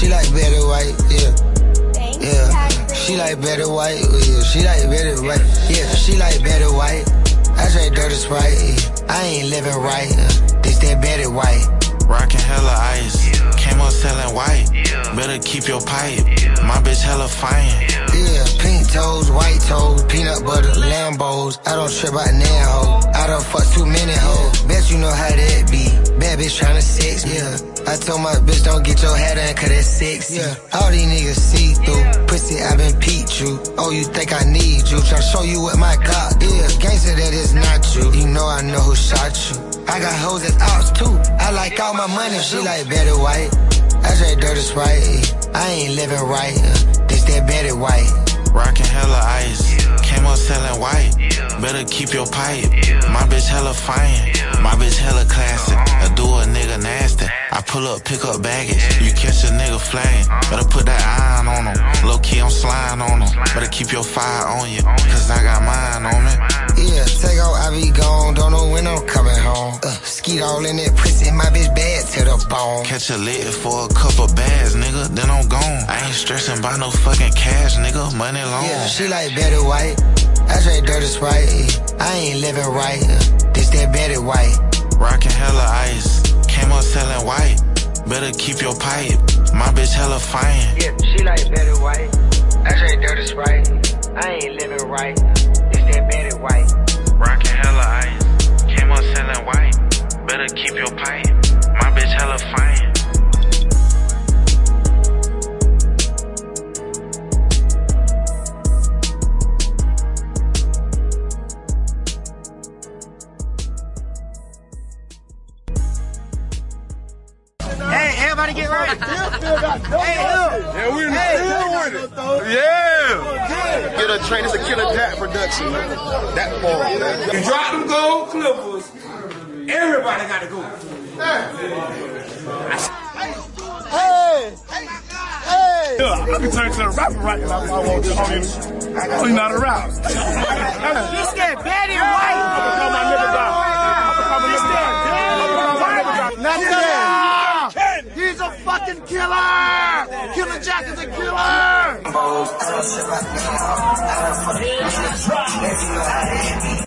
she like better white, yeah. Yeah, she like better white, yeah. She like better white, yeah. She like better white. I say dirty sprite, yeah. I ain't living right, uh, this that better white. Rockin' hella ice, came up selling white. Better keep your pipe, my bitch hella fine. Yeah, pink toes, white toes, peanut butter, Lambos. I don't trip about nan ho. I don't fuck too many hoes. Tryna. Yeah. I told my bitch don't get your head in cause that's sexy. Yeah. All these niggas see through. Pussy, I been peep you. Oh, you think I need you. Try to show you what my cock is. Gangsta, that is not you. You know I know who shot you. I got hoes that's outs too. I like all my money. She like better white. I say dirty sprite. I ain't living right. This that better white. Rockin' hella ice, came up selling white. Better keep your pipe, my bitch hella fine. My bitch hella I pull up, pick up baggage, you catch a nigga flying. Better put that iron on him, low key I'm sliding on him. Better keep your fire on you, cause I got mine on me. Yeah, take off, I be gone. Don't know when I'm coming home. Uh, skeet all in that pussy, my bitch bad to the bone. Catch a lick for a couple bags, nigga, then I'm gone. I ain't stressing about no fucking cash, nigga, money long. Yeah, she like better white. I say dirty sprite. I ain't living right. Uh, this that better white. Rockin' hella ice, came up selling white. Better keep your pipe, my bitch hella fine. Yeah, she like better white. I say dirty sprite. I ain't living right. This that better white. Rockin' hella ice, came up selling white. Better keep your pipe, my bitch hella fine. Everybody get ready. hey, look. Yeah, we in the field with it. Yeah. Get a train. It's a Killer Jack production, man. That ball, man. You drop them gold clippers. Everybody got to go. Hey! Hey! Yeah, I can turn to a rapper right now if I want to. I mean, I know you're oh, not a rapper. He said Betty fucking killer. Killer Jack is a killer.